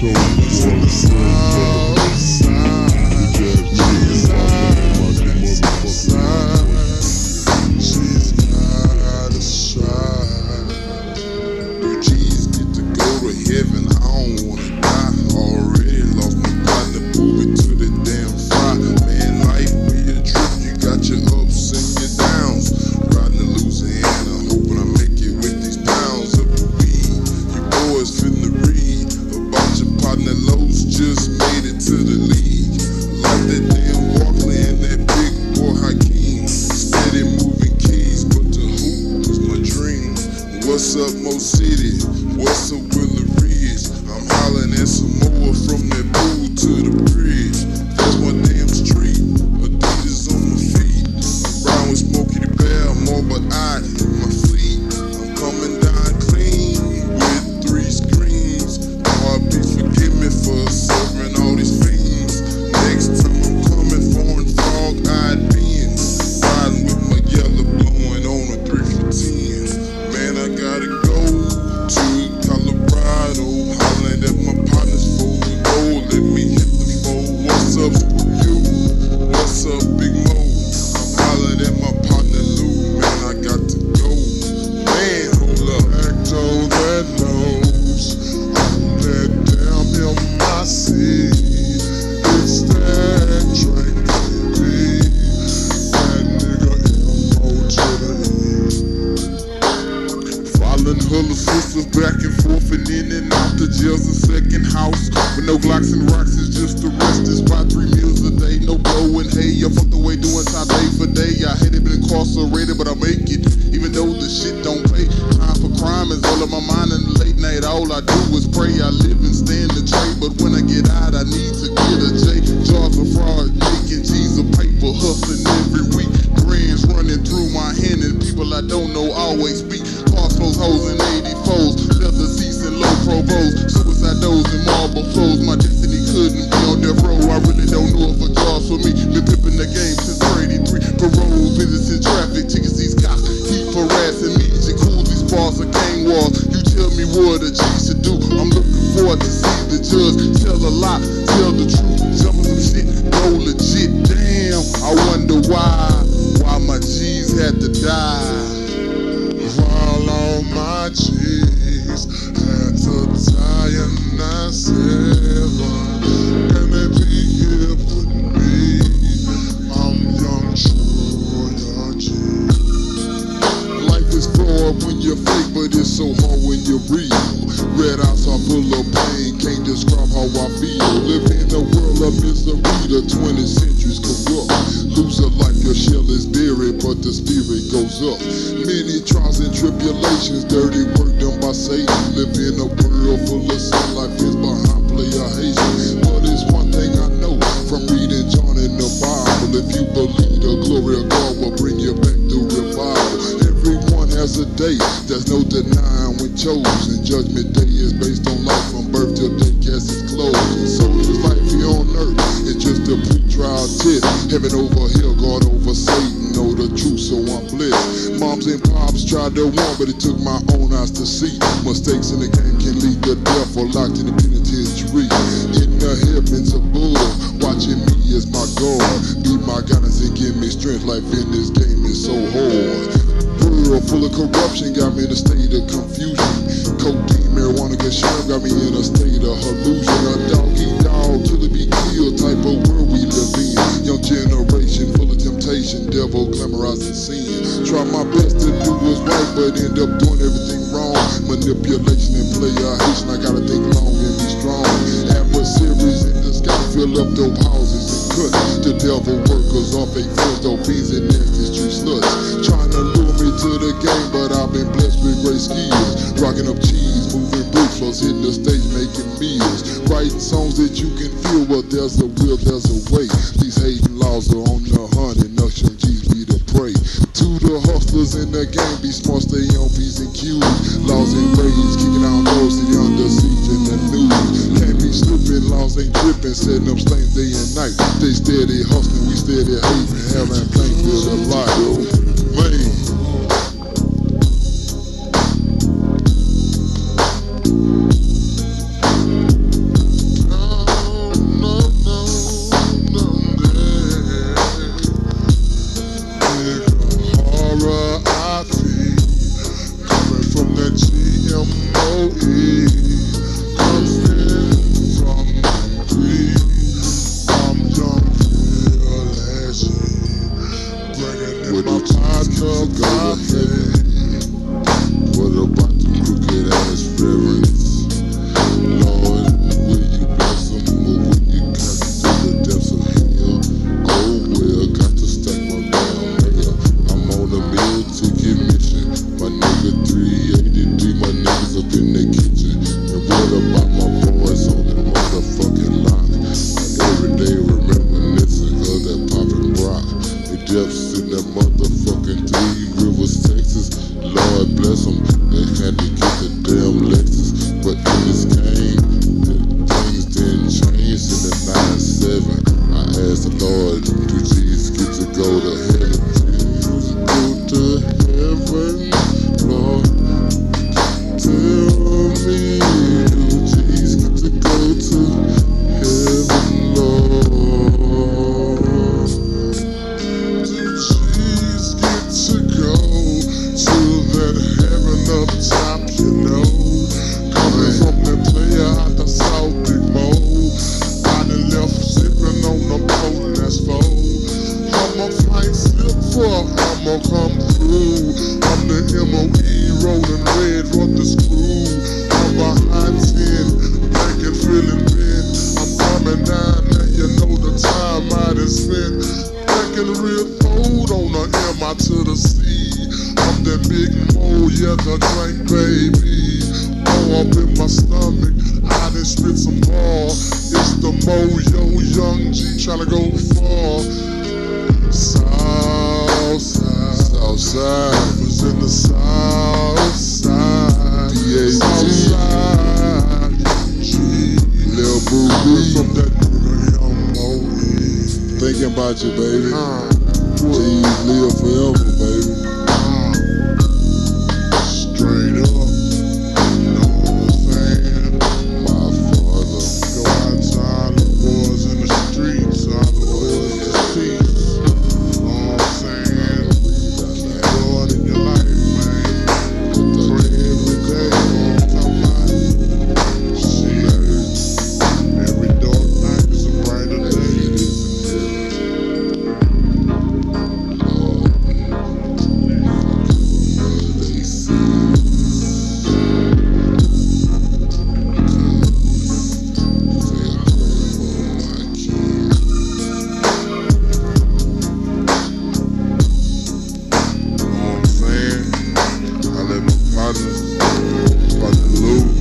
show you. The jail's a second house. With no Glocks and rocks, it's just the rest. It's by three meals a day, no blowing hay. I fucked way doing time day for day. I hate it, been incarcerated, but I make it. Even though the shit don't pay. Time for crime is all in my mind, and late night, all I do is pray. I live and stand the trade, but when had to die. While all my cheeks had to tie a nice love when you're fake, but it's so hard when you're real. Red eyes are full of pain, can't describe how I feel. Living in a world of misery, the 20th century's corrupt. Lose a life, your shell is buried, but the spirit goes up. Many trials and tribulations, dirty work done by Satan. Living in a world full of sin, life is chose. And judgment day is based on life from birth till death cast its closed. And so is life here on earth. It's just a pre-trial test. Heaven over hell, God over Satan. Know the truth, so I'm blessed. Moms and pops tried to warn, but it took my own eyes to see. Mistakes in the game can lead to death or locked in the penitentiary. In the heavens above, watching me is my goal. Be my guidance and give me strength, life in this full of corruption got me in a state of confusion. Cocaine, marijuana, get shrimp got me in a state of illusion. A dog dog till it be killed type of world we live in. Young generation full of temptation, devil glamorizing sin. Try my best to do what's right, but end up doing everything wrong. Manipulation and player hating, I gotta think long and be strong. Adversaries in the sky fill up those houses and cut. The devil workers are fake friends, though fiends and nasty street sluts. Trying to to the game, but I've been blessed with great skills. Rocking up cheese, moving bricks, plus hitting the stage, making meals. Writing songs that you can feel, But there's a will, there's a way. These hating laws are on the hunt, and us young G's be the prey. To the hustlers in the game, be smart, stay on P's and Q's. Laws and raids, kicking out doors, city under siege in the news. Can't be slipping, laws ain't tripping, setting up stains day and night. They steady hustling, we steady hating, hell and pain, feel alive. deaths in their mouth. up. ball. It's the Moyo Young G trying to go far. Southside, Southside was in the Southside. D-A-G. Southside, G. Lil Boo B. From that nigga M-O-E. Thinking about you, baby. Uh, Please live forever, baby. Uh, straight up. Partners, about to lose.